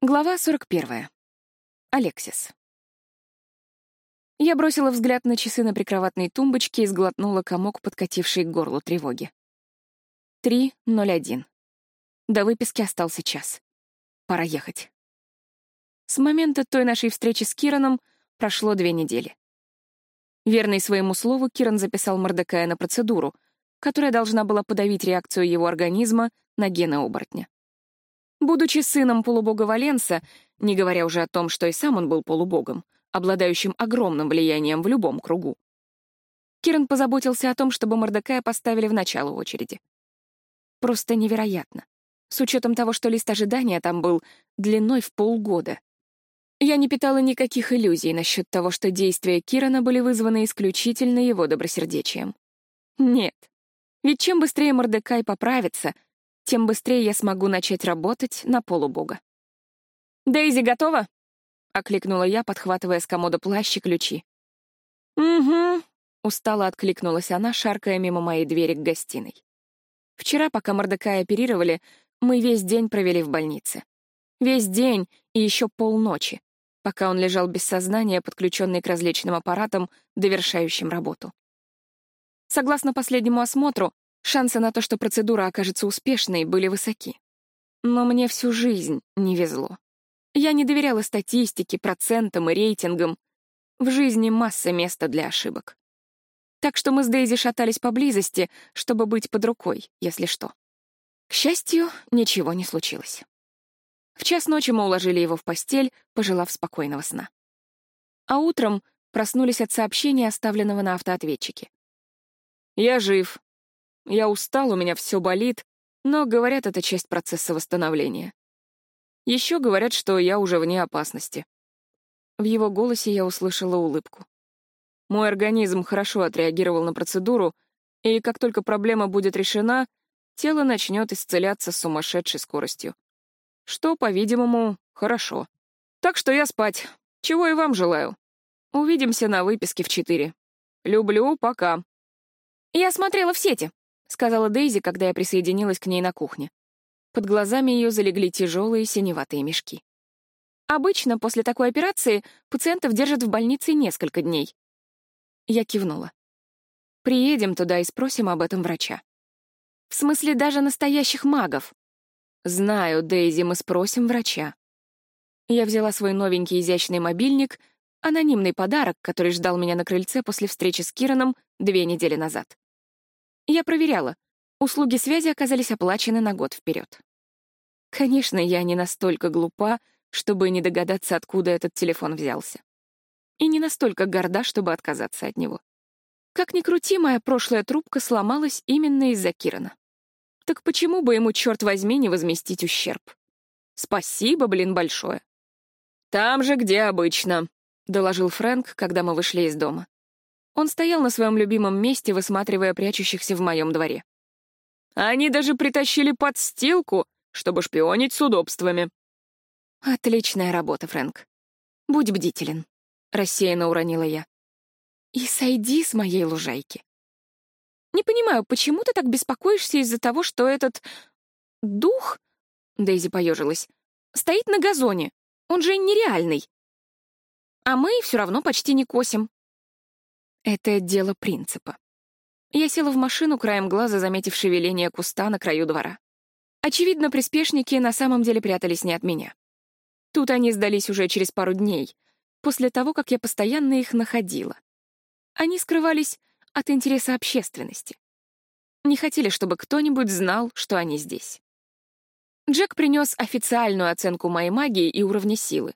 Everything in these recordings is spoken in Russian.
Глава 41. Алексис. Я бросила взгляд на часы на прикроватной тумбочке и сглотнула комок, подкативший к горлу тревоги. 3.01. До выписки остался час. Пора ехать. С момента той нашей встречи с Кираном прошло две недели. Верный своему слову, Киран записал Мордекая на процедуру, которая должна была подавить реакцию его организма на гены оборотня. Будучи сыном полубога Валенса, не говоря уже о том, что и сам он был полубогом, обладающим огромным влиянием в любом кругу, Киран позаботился о том, чтобы Мордекая поставили в начало очереди. Просто невероятно. С учетом того, что лист ожидания там был длиной в полгода. Я не питала никаких иллюзий насчет того, что действия Кирана были вызваны исключительно его добросердечием. Нет. Ведь чем быстрее Мордекай поправится — тем быстрее я смогу начать работать на полубога. «Дейзи готова?» — окликнула я, подхватывая с комода плащ и ключи. «Угу», — устало откликнулась она, шаркая мимо моей двери к гостиной. Вчера, пока Мордекая оперировали, мы весь день провели в больнице. Весь день и еще полночи, пока он лежал без сознания, подключенный к различным аппаратам, довершающим работу. Согласно последнему осмотру, Шансы на то, что процедура окажется успешной, были высоки. Но мне всю жизнь не везло. Я не доверяла статистике, процентам и рейтингам. В жизни масса места для ошибок. Так что мы с Дейзи шатались поблизости, чтобы быть под рукой, если что. К счастью, ничего не случилось. В час ночи мы уложили его в постель, пожелав спокойного сна. А утром проснулись от сообщения, оставленного на автоответчике. «Я жив. Я устал, у меня все болит, но, говорят, это часть процесса восстановления. Еще говорят, что я уже вне опасности. В его голосе я услышала улыбку. Мой организм хорошо отреагировал на процедуру, и как только проблема будет решена, тело начнет исцеляться с сумасшедшей скоростью. Что, по-видимому, хорошо. Так что я спать. Чего и вам желаю. Увидимся на выписке в четыре. Люблю, пока. Я смотрела в сети. — сказала Дейзи, когда я присоединилась к ней на кухне. Под глазами ее залегли тяжелые синеватые мешки. Обычно после такой операции пациентов держат в больнице несколько дней. Я кивнула. Приедем туда и спросим об этом врача. В смысле, даже настоящих магов. Знаю, Дейзи, мы спросим врача. Я взяла свой новенький изящный мобильник, анонимный подарок, который ждал меня на крыльце после встречи с Кираном две недели назад. Я проверяла. Услуги связи оказались оплачены на год вперед. Конечно, я не настолько глупа, чтобы не догадаться, откуда этот телефон взялся. И не настолько горда, чтобы отказаться от него. Как ни крути, моя прошлая трубка сломалась именно из-за Кирана. Так почему бы ему, черт возьми, не возместить ущерб? Спасибо, блин, большое. «Там же, где обычно», — доложил Фрэнк, когда мы вышли из дома. Он стоял на своем любимом месте, высматривая прячущихся в моем дворе. Они даже притащили подстилку, чтобы шпионить с удобствами. Отличная работа, Фрэнк. Будь бдителен, — рассеянно уронила я. И сойди с моей лужайки. Не понимаю, почему ты так беспокоишься из-за того, что этот... дух, — Дейзи поежилась, — стоит на газоне. Он же нереальный. А мы все равно почти не косим. Это дело принципа. Я села в машину, краем глаза заметив шевеление куста на краю двора. Очевидно, приспешники на самом деле прятались не от меня. Тут они сдались уже через пару дней, после того, как я постоянно их находила. Они скрывались от интереса общественности. Не хотели, чтобы кто-нибудь знал, что они здесь. Джек принес официальную оценку моей магии и уровня силы,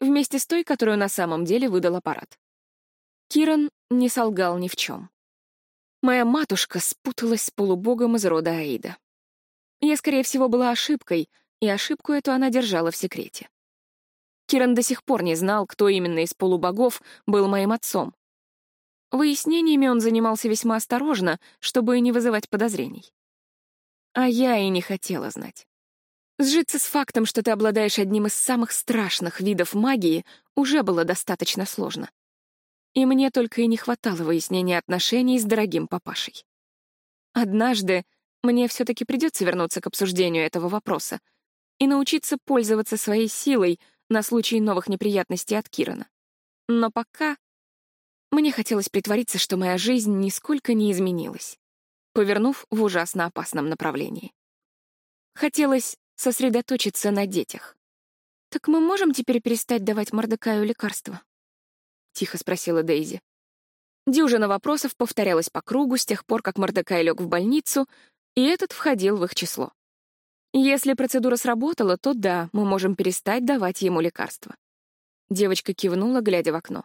вместе с той, которую на самом деле выдал аппарат. Киран не солгал ни в чем. Моя матушка спуталась с полубогом из рода Аида. Я, скорее всего, была ошибкой, и ошибку эту она держала в секрете. Киран до сих пор не знал, кто именно из полубогов был моим отцом. Выяснениями он занимался весьма осторожно, чтобы не вызывать подозрений. А я и не хотела знать. Сжиться с фактом, что ты обладаешь одним из самых страшных видов магии, уже было достаточно сложно и мне только и не хватало выяснения отношений с дорогим папашей. Однажды мне все-таки придется вернуться к обсуждению этого вопроса, и научиться пользоваться своей силой на случай новых неприятностей от Кирана. Но пока мне хотелось притвориться, что моя жизнь нисколько не изменилась, повернув в ужасно опасном направлении. Хотелось сосредоточиться на детях. «Так мы можем теперь перестать давать Мордекаю лекарства?» — тихо спросила Дейзи. Дюжина вопросов повторялась по кругу с тех пор, как Мордекай лег в больницу, и этот входил в их число. Если процедура сработала, то да, мы можем перестать давать ему лекарства. Девочка кивнула, глядя в окно.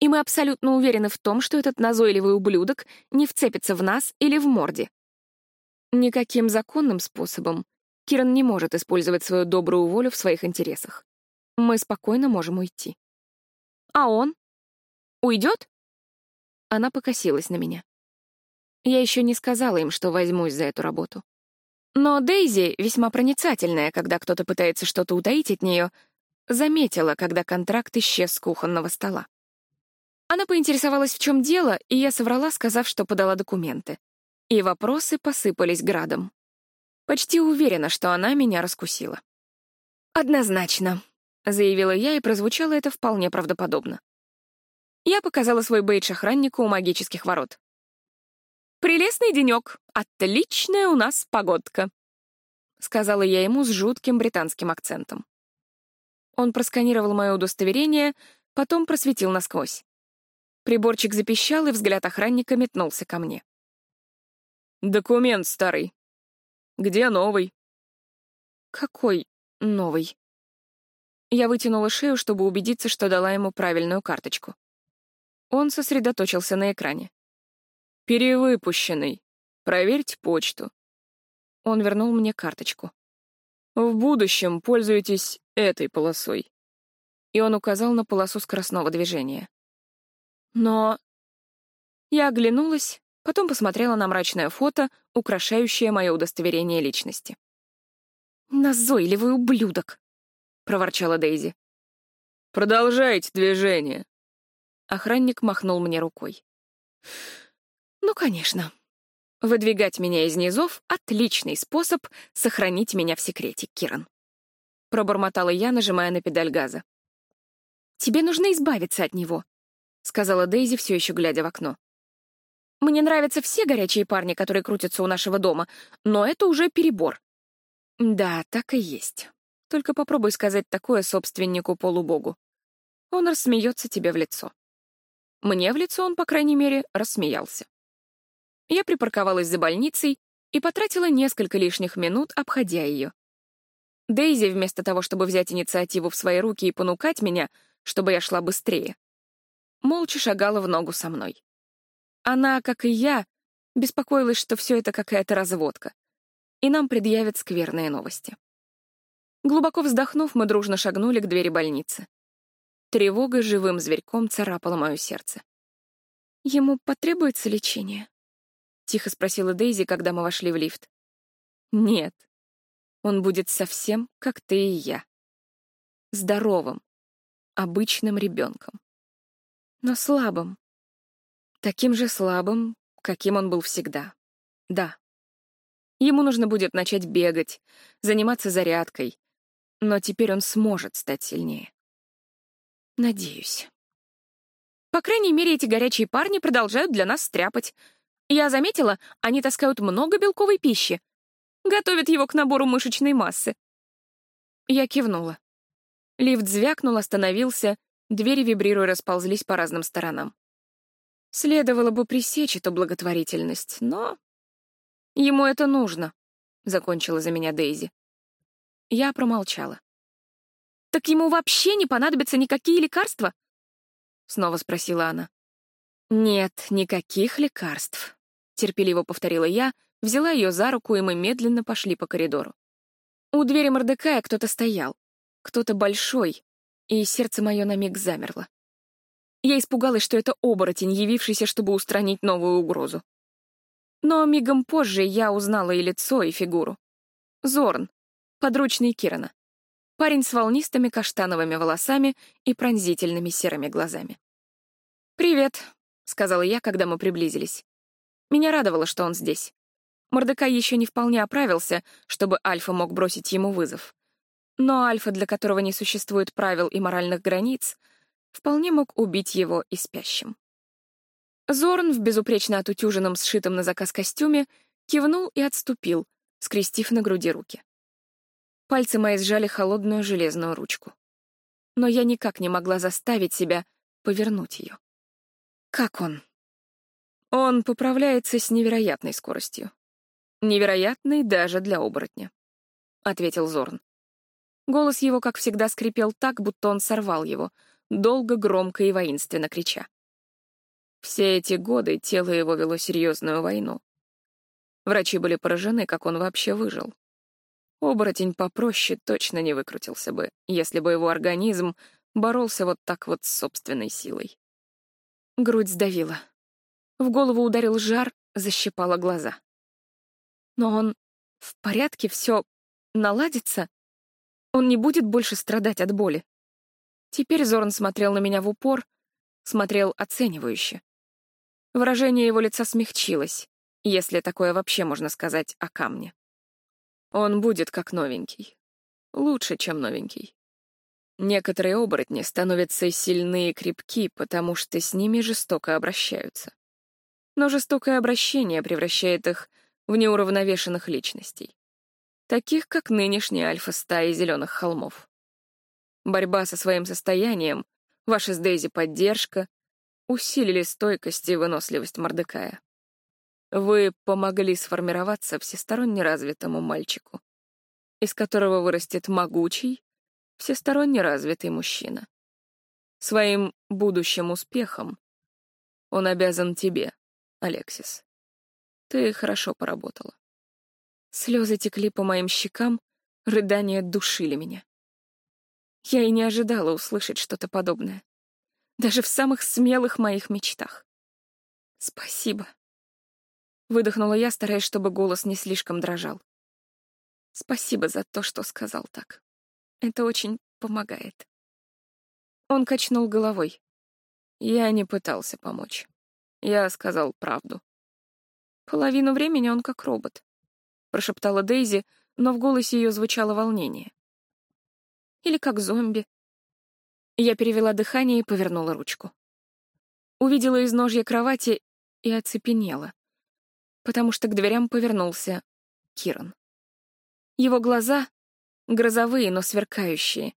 И мы абсолютно уверены в том, что этот назойливый ублюдок не вцепится в нас или в морде. Никаким законным способом Киран не может использовать свою добрую волю в своих интересах. Мы спокойно можем уйти. А он? Уйдет? Она покосилась на меня. Я еще не сказала им, что возьмусь за эту работу. Но Дейзи, весьма проницательная, когда кто-то пытается что-то утаить от нее, заметила, когда контракт исчез с кухонного стола. Она поинтересовалась, в чем дело, и я соврала, сказав, что подала документы. И вопросы посыпались градом. Почти уверена, что она меня раскусила. «Однозначно», — заявила я, и прозвучало это вполне правдоподобно. Я показала свой бейдж охраннику у магических ворот. «Прелестный денек! Отличная у нас погодка!» — сказала я ему с жутким британским акцентом. Он просканировал мое удостоверение, потом просветил насквозь. Приборчик запищал, и взгляд охранника метнулся ко мне. «Документ старый. Где новый?» «Какой новый?» Я вытянула шею, чтобы убедиться, что дала ему правильную карточку. Он сосредоточился на экране. «Перевыпущенный. Проверьте почту». Он вернул мне карточку. «В будущем пользуйтесь этой полосой». И он указал на полосу скоростного движения. Но... Я оглянулась, потом посмотрела на мрачное фото, украшающее мое удостоверение личности. «Назойливый ублюдок!» — проворчала Дейзи. «Продолжайте движение», Охранник махнул мне рукой. «Ну, конечно. Выдвигать меня из низов — отличный способ сохранить меня в секрете, Киран». Пробормотала я, нажимая на педаль газа. «Тебе нужно избавиться от него», — сказала Дейзи, все еще глядя в окно. «Мне нравятся все горячие парни, которые крутятся у нашего дома, но это уже перебор». «Да, так и есть. Только попробуй сказать такое собственнику-полубогу. Он рассмеется тебе в лицо». Мне в лицо он, по крайней мере, рассмеялся. Я припарковалась за больницей и потратила несколько лишних минут, обходя ее. Дейзи, вместо того, чтобы взять инициативу в свои руки и понукать меня, чтобы я шла быстрее, молча шагала в ногу со мной. Она, как и я, беспокоилась, что все это какая-то разводка, и нам предъявят скверные новости. Глубоко вздохнув, мы дружно шагнули к двери больницы. Тревога живым зверьком царапала мое сердце. «Ему потребуется лечение?» — тихо спросила Дейзи, когда мы вошли в лифт. «Нет. Он будет совсем, как ты и я. Здоровым, обычным ребенком. Но слабым. Таким же слабым, каким он был всегда. Да. Ему нужно будет начать бегать, заниматься зарядкой. Но теперь он сможет стать сильнее. Надеюсь. По крайней мере, эти горячие парни продолжают для нас стряпать. Я заметила, они таскают много белковой пищи. Готовят его к набору мышечной массы. Я кивнула. Лифт звякнул, остановился, двери вибрируя расползлись по разным сторонам. Следовало бы пресечь эту благотворительность, но... Ему это нужно, — закончила за меня Дейзи. Я промолчала. «Так ему вообще не понадобятся никакие лекарства?» — снова спросила она. «Нет, никаких лекарств», — терпеливо повторила я, взяла ее за руку, и мы медленно пошли по коридору. У двери Мордекая кто-то стоял, кто-то большой, и сердце мое на миг замерло. Я испугалась, что это оборотень, явившийся, чтобы устранить новую угрозу. Но мигом позже я узнала и лицо, и фигуру. Зорн, подручный Кирана. Парень с волнистыми каштановыми волосами и пронзительными серыми глазами. «Привет», — сказала я, когда мы приблизились. Меня радовало, что он здесь. Мордекай еще не вполне оправился, чтобы Альфа мог бросить ему вызов. Но Альфа, для которого не существует правил и моральных границ, вполне мог убить его и спящим. Зорн в безупречно отутюженном, сшитом на заказ костюме кивнул и отступил, скрестив на груди руки. Пальцы мои сжали холодную железную ручку. Но я никак не могла заставить себя повернуть ее. Как он? Он поправляется с невероятной скоростью. Невероятной даже для оборотня, — ответил Зорн. Голос его, как всегда, скрипел так, будто он сорвал его, долго, громко и воинственно крича. Все эти годы тело его вело серьезную войну. Врачи были поражены, как он вообще выжил. Оборотень попроще точно не выкрутился бы, если бы его организм боролся вот так вот с собственной силой. Грудь сдавила. В голову ударил жар, защипала глаза. Но он в порядке, все наладится? Он не будет больше страдать от боли? Теперь Зорн смотрел на меня в упор, смотрел оценивающе. Выражение его лица смягчилось, если такое вообще можно сказать о камне. Он будет как новенький. Лучше, чем новенький. Некоторые оборотни становятся сильны и крепки, потому что с ними жестоко обращаются. Но жестокое обращение превращает их в неуравновешенных личностей. Таких, как нынешняя альфа-стаи зеленых холмов. Борьба со своим состоянием, ваша с Дейзи поддержка, усилили стойкость и выносливость Мордекая. Вы помогли сформироваться всесторонне развитому мальчику, из которого вырастет могучий, всесторонне развитый мужчина. Своим будущим успехом он обязан тебе, Алексис. Ты хорошо поработала. Слезы текли по моим щекам, рыдания душили меня. Я и не ожидала услышать что-то подобное даже в самых смелых моих мечтах. Спасибо. Выдохнула я, стараясь, чтобы голос не слишком дрожал. Спасибо за то, что сказал так. Это очень помогает. Он качнул головой. Я не пытался помочь. Я сказал правду. Половину времени он как робот. Прошептала Дейзи, но в голосе ее звучало волнение. Или как зомби, я перевела дыхание и повернула ручку. Увидела изножье кровати и оцепенела, потому что к дверям повернулся Киран. Его глаза — грозовые, но сверкающие.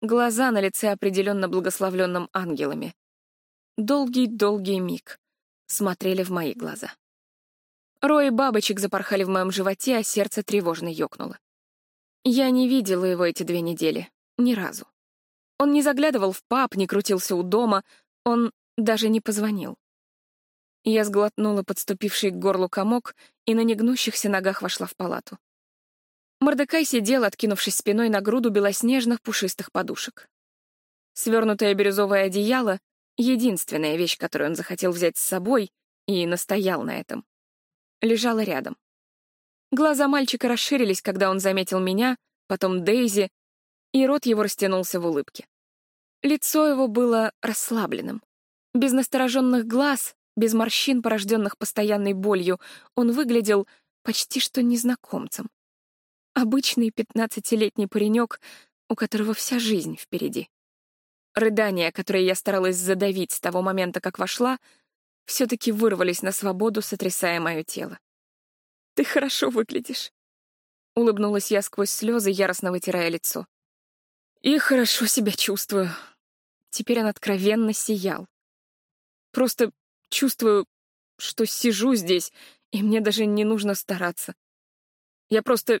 Глаза на лице определенно благословленным ангелами. Долгий-долгий миг смотрели в мои глаза. Рои бабочек запорхали в моем животе, а сердце тревожно ёкнуло. Я не видела его эти две недели. Ни разу. Он не заглядывал в паб, не крутился у дома, он даже не позвонил. Я сглотнула подступивший к горлу комок и на негнущихся ногах вошла в палату. Мордекай сидел, откинувшись спиной на груду белоснежных пушистых подушек. Свернутое бирюзовое одеяло — единственная вещь, которую он захотел взять с собой, и настоял на этом. Лежала рядом. Глаза мальчика расширились, когда он заметил меня, потом Дейзи, и рот его растянулся в улыбке. Лицо его было расслабленным. Без настороженных глаз, без морщин, порожденных постоянной болью, он выглядел почти что незнакомцем. Обычный пятнадцатилетний паренек, у которого вся жизнь впереди. Рыдания, которые я старалась задавить с того момента, как вошла, все-таки вырвались на свободу, сотрясая мое тело. «Ты хорошо выглядишь», — улыбнулась я сквозь слезы, яростно вытирая лицо. И хорошо себя чувствую. Теперь он откровенно сиял. Просто чувствую, что сижу здесь, и мне даже не нужно стараться. Я просто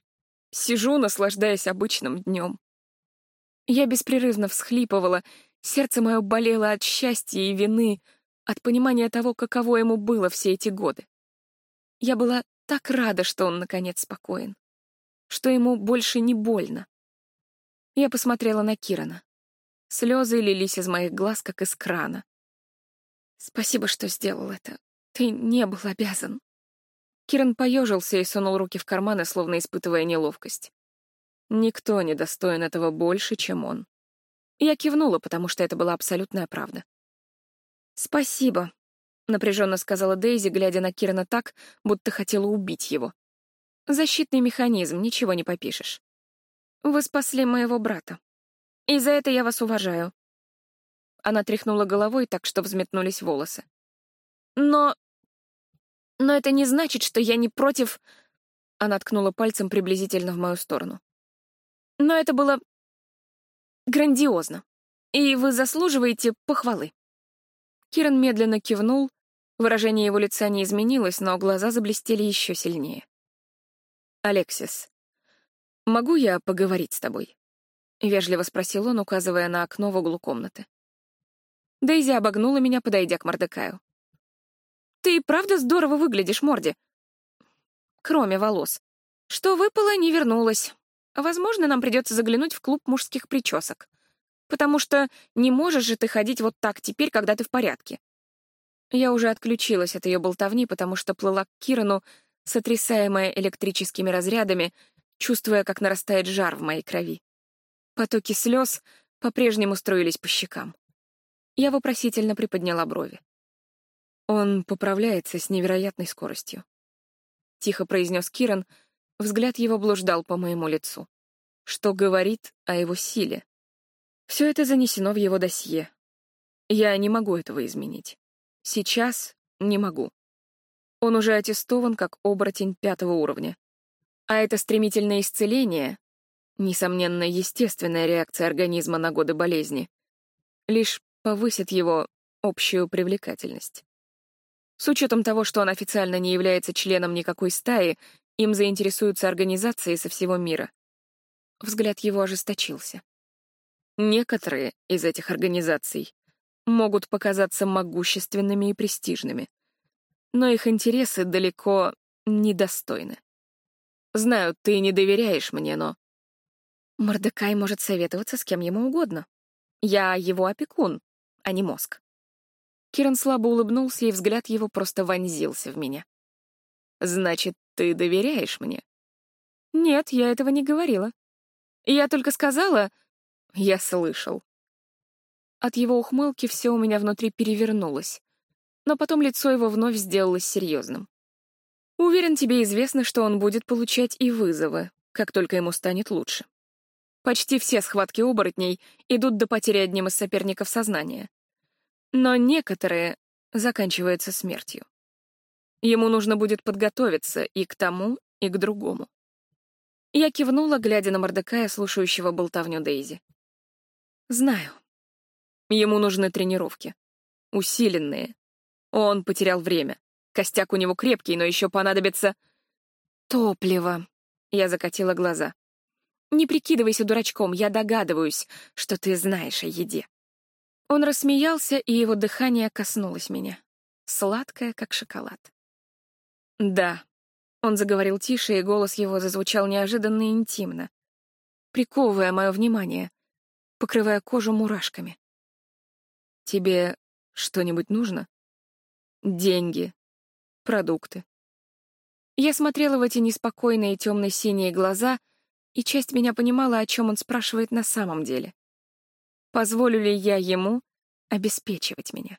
сижу, наслаждаясь обычным днем. Я беспрерывно всхлипывала, сердце мое болело от счастья и вины, от понимания того, каково ему было все эти годы. Я была так рада, что он, наконец, спокоен, что ему больше не больно. Я посмотрела на Кирана. Слезы лились из моих глаз, как из крана. «Спасибо, что сделал это. Ты не был обязан». Киран поежился и сунул руки в карманы, словно испытывая неловкость. Никто не достоин этого больше, чем он. Я кивнула, потому что это была абсолютная правда. «Спасибо», — напряженно сказала Дейзи, глядя на Кирана так, будто хотела убить его. «Защитный механизм, ничего не попишешь». Вы спасли моего брата. И за это я вас уважаю. Она тряхнула головой так, что взметнулись волосы. Но... Но это не значит, что я не против... Она ткнула пальцем приблизительно в мою сторону. Но это было грандиозно. И вы заслуживаете похвалы. Киран медленно кивнул, выражение его лица не изменилось, но глаза заблестели еще сильнее. «Алексис, могу я поговорить с тобой?» — вежливо спросил он, указывая на окно в углу комнаты. Дейзи обогнула меня, подойдя к Мордекаю. «Ты и правда здорово выглядишь, Морди. Кроме волос. Что выпало, не вернулось. Возможно, нам придется заглянуть в клуб мужских причесок. Потому что не можешь же ты ходить вот так теперь, когда ты в порядке». Я уже отключилась от ее болтовни, потому что плыла к Кирану, сотрясаемая электрическими разрядами, чувствуя, как нарастает жар в моей крови. Потоки слез по-прежнему строились по щекам. Я вопросительно приподняла брови. Он поправляется с невероятной скоростью. Тихо произнес Киран, взгляд его блуждал по моему лицу. Что говорит о его силе? Все это занесено в его досье. Я не могу этого изменить. Сейчас не могу. Он уже аттестован как оборотень пятого уровня. А это стремительное исцеление, несомненно, естественная реакция организма на годы болезни, лишь повысит его общую привлекательность. С учетом того, что он официально не является членом никакой стаи, им заинтересуются организации со всего мира. Взгляд его ожесточился. Некоторые из этих организаций могут показаться могущественными и престижными, но их интересы далеко недостойны. Знаю, ты не доверяешь мне, но... Мордекай может советоваться с кем ему угодно. Я его опекун, а не мозг. Киран слабо улыбнулся, и взгляд его просто вонзился в меня. «Значит, ты доверяешь мне?» «Нет, я этого не говорила. Я только сказала...» «Я слышал». От его ухмылки все у меня внутри перевернулось, но потом лицо его вновь сделалось серьезным. «Уверен, тебе известно, что он будет получать и вызовы, как только ему станет лучше. Почти все схватки оборотней идут до потери одним из соперников сознания. Но некоторые заканчиваются смертью. Ему нужно будет подготовиться и к тому, и к другому. Я кивнула, глядя на Мордекая, слушающего болтовню Дейзи. Знаю. Ему нужны тренировки. Усиленные. Он потерял время. Костяк у него крепкий, но еще понадобится... Топливо. Я закатила глаза. Не прикидывайся дурачком, я догадываюсь, что ты знаешь о еде. Он рассмеялся, и его дыхание коснулось меня. Сладкое, как шоколад. «Да», — он заговорил тише, и голос его зазвучал неожиданно и интимно, приковывая мое внимание, покрывая кожу мурашками. «Тебе что-нибудь нужно? Деньги, продукты». Я смотрела в эти неспокойные темно-синие глаза, и часть меня понимала, о чем он спрашивает на самом деле. Позволю ли я ему обеспечивать меня?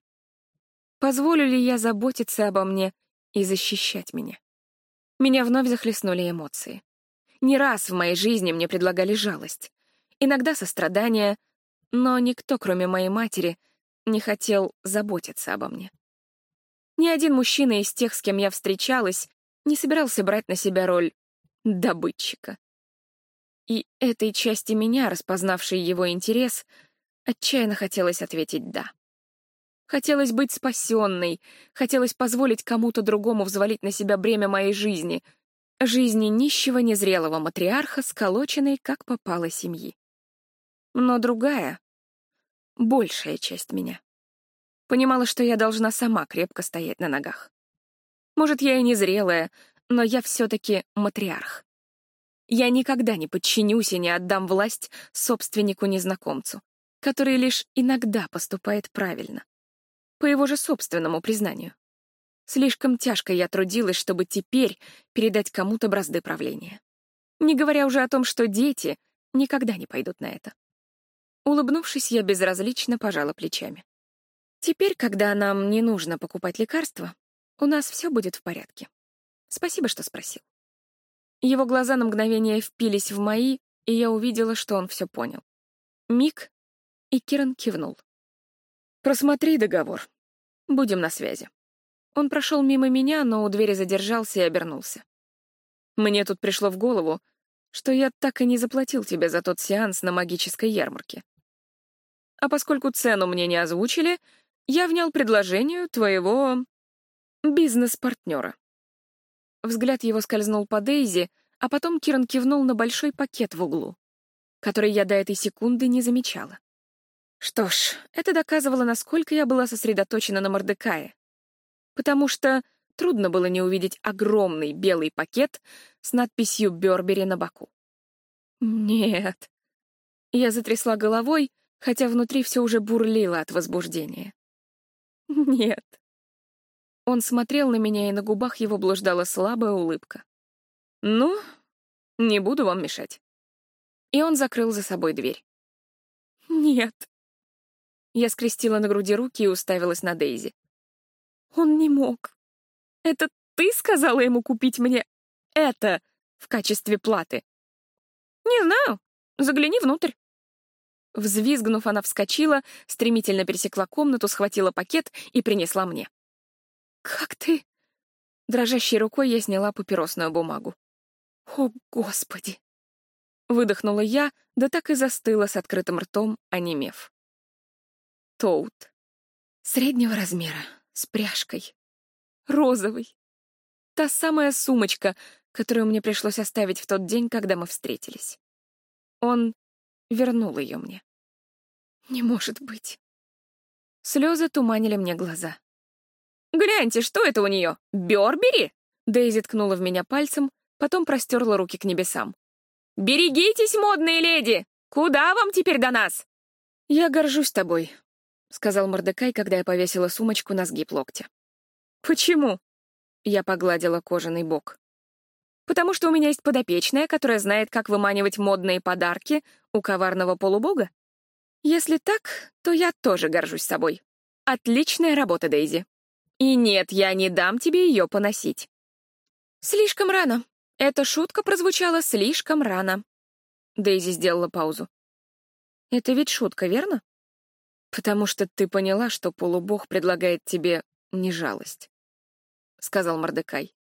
Позволю ли я заботиться обо мне и защищать меня? Меня вновь захлестнули эмоции. Не раз в моей жизни мне предлагали жалость, иногда сострадание, но никто, кроме моей матери, не хотел заботиться обо мне. Ни один мужчина из тех, с кем я встречалась, не собирался брать на себя роль добытчика. И этой части меня, распознавшей его интерес, Отчаянно хотелось ответить «да». Хотелось быть спасенной, хотелось позволить кому-то другому взвалить на себя бремя моей жизни, жизни нищего незрелого матриарха, сколоченной, как попало, семьи. Но другая, большая часть меня, понимала, что я должна сама крепко стоять на ногах. Может, я и незрелая, но я все-таки матриарх. Я никогда не подчинюсь и не отдам власть собственнику-незнакомцу который лишь иногда поступает правильно. По его же собственному признанию. Слишком тяжко я трудилась, чтобы теперь передать кому-то бразды правления. Не говоря уже о том, что дети никогда не пойдут на это. Улыбнувшись, я безразлично пожала плечами. Теперь, когда нам не нужно покупать лекарства, у нас все будет в порядке. Спасибо, что спросил. Его глаза на мгновение впились в мои, и я увидела, что он все понял. Миг, и Киран кивнул. «Просмотри договор. Будем на связи». Он прошел мимо меня, но у двери задержался и обернулся. Мне тут пришло в голову, что я так и не заплатил тебе за тот сеанс на магической ярмарке. А поскольку цену мне не озвучили, я внял предложению твоего бизнес-партнера. Взгляд его скользнул по Дейзи, а потом Киран кивнул на большой пакет в углу, который я до этой секунды не замечала. Что ж, это доказывало, насколько я была сосредоточена на Мордекае. Потому что трудно было не увидеть огромный белый пакет с надписью «Бёрбери» на боку. Нет. Я затрясла головой, хотя внутри все уже бурлило от возбуждения. Нет. Он смотрел на меня, и на губах его блуждала слабая улыбка. «Ну, не буду вам мешать». И он закрыл за собой дверь. «Нет». Я скрестила на груди руки и уставилась на Дейзи. Он не мог. Это ты сказала ему купить мне это в качестве платы? Не знаю. Загляни внутрь. Взвизгнув, она вскочила, стремительно пересекла комнату, схватила пакет и принесла мне. «Как ты?» Дрожащей рукой я сняла папиросную бумагу. «О, Господи!» Выдохнула я, да так и застыла с открытым ртом, онемев. Тоут. Среднего размера, с пряжкой. Розовый. Та самая сумочка, которую мне пришлось оставить в тот день, когда мы встретились. Он вернул ее мне. Не может быть. Слезы туманили мне глаза. «Гляньте, что это у нее? Бёрбери?» Дейзи ткнула в меня пальцем, потом простерла руки к небесам. «Берегитесь, модные леди! Куда вам теперь до нас?» «Я горжусь тобой», — сказал Мордекай, когда я повесила сумочку на сгиб локтя. «Почему?» — я погладила кожаный бок. «Потому что у меня есть подопечная, которая знает, как выманивать модные подарки у коварного полубога? Если так, то я тоже горжусь собой. Отличная работа, Дейзи. И нет, я не дам тебе ее поносить». «Слишком рано. Эта шутка прозвучала слишком рано». Дейзи сделала паузу. «Это ведь шутка, верно?» «Потому что ты поняла, что полубог предлагает тебе не жалость», — сказал Мордекай.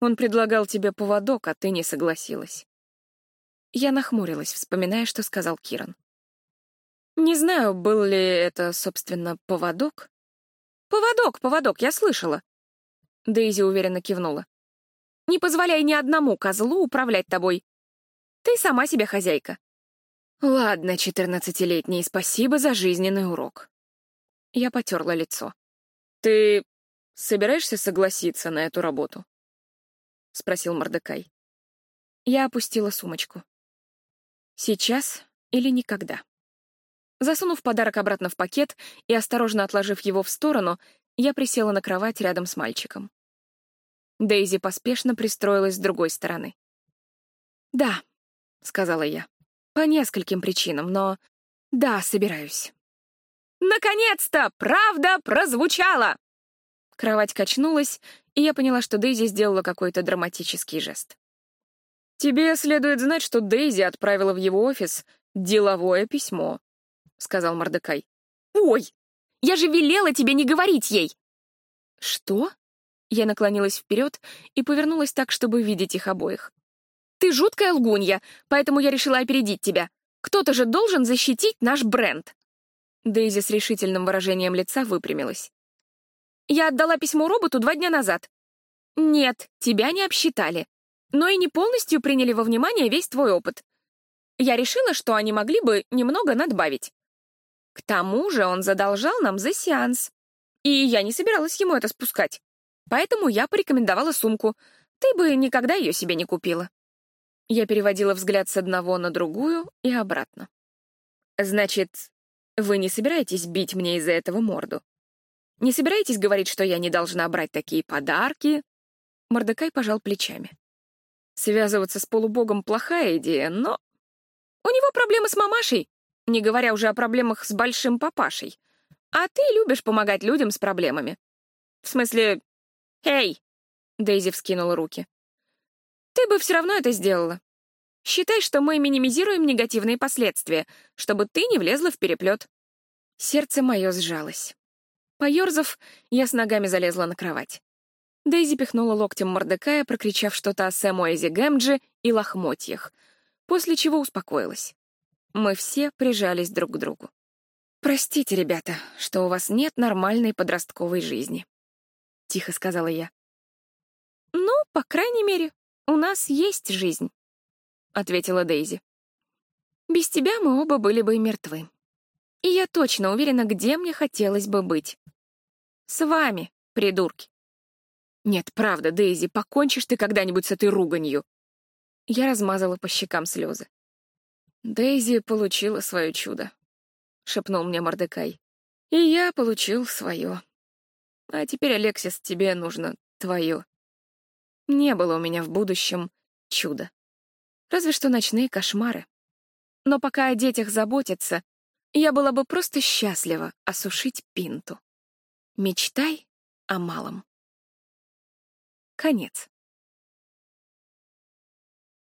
«Он предлагал тебе поводок, а ты не согласилась». Я нахмурилась, вспоминая, что сказал Киран. Не знаю, был ли это, собственно, поводок. «Поводок, поводок, я слышала». Дейзи уверенно кивнула. «Не позволяй ни одному козлу управлять тобой. Ты сама себе хозяйка. Ладно, четырнадцатилетний, спасибо за жизненный урок. Я потерла лицо. Ты собираешься согласиться на эту работу? Спросил Мордекай. Я опустила сумочку. Сейчас или никогда. Засунув подарок обратно в пакет и осторожно отложив его в сторону, я присела на кровать рядом с мальчиком. Дейзи поспешно пристроилась с другой стороны. «Да», — сказала я. По нескольким причинам, но... Да, собираюсь. Наконец-то! Правда прозвучала! Кровать качнулась, и я поняла, что Дейзи сделала какой-то драматический жест. «Тебе следует знать, что Дейзи отправила в его офис деловое письмо», — сказал Мордекай. «Ой, я же велела тебе не говорить ей!» «Что?» Я наклонилась вперед и повернулась так, чтобы видеть их обоих. Ты жуткая лгунья, поэтому я решила опередить тебя. Кто-то же должен защитить наш бренд. Дейзи с решительным выражением лица выпрямилась. Я отдала письмо роботу два дня назад. Нет, тебя не обсчитали. Но и не полностью приняли во внимание весь твой опыт. Я решила, что они могли бы немного надбавить. К тому же он задолжал нам за сеанс. И я не собиралась ему это спускать. Поэтому я порекомендовала сумку. Ты бы никогда ее себе не купила. Я переводила взгляд с одного на другую и обратно. «Значит, вы не собираетесь бить мне из-за этого морду? Не собираетесь говорить, что я не должна брать такие подарки?» Мордекай пожал плечами. «Связываться с полубогом — плохая идея, но... У него проблемы с мамашей, не говоря уже о проблемах с большим папашей. А ты любишь помогать людям с проблемами. В смысле... Эй!» Дейзи вскинула руки. Ты бы все равно это сделала. Считай, что мы минимизируем негативные последствия, чтобы ты не влезла в переплет. Сердце мое сжалось. Поерзав, я с ногами залезла на кровать. Дейзи пихнула локтем Мордекая, прокричав что-то о Сэмуэзе Гэмджи и лохмотьях, после чего успокоилась. Мы все прижались друг к другу. «Простите, ребята, что у вас нет нормальной подростковой жизни», — тихо сказала я. «Ну, по крайней мере, у нас есть жизнь», — ответила Дейзи. «Без тебя мы оба были бы мертвы. И я точно уверена, где мне хотелось бы быть. С вами, придурки». «Нет, правда, Дейзи, покончишь ты когда-нибудь с этой руганью?» Я размазала по щекам слезы. Дейзи получила свое чудо. — шепнул мне Мордекай. «И я получил свое. А теперь, Алексис, тебе нужно твое. Не было у меня в будущем чуда. Разве что ночные кошмары. Но пока о детях заботятся, я была бы просто счастлива осушить пинту. Мечтай о малом. Конец.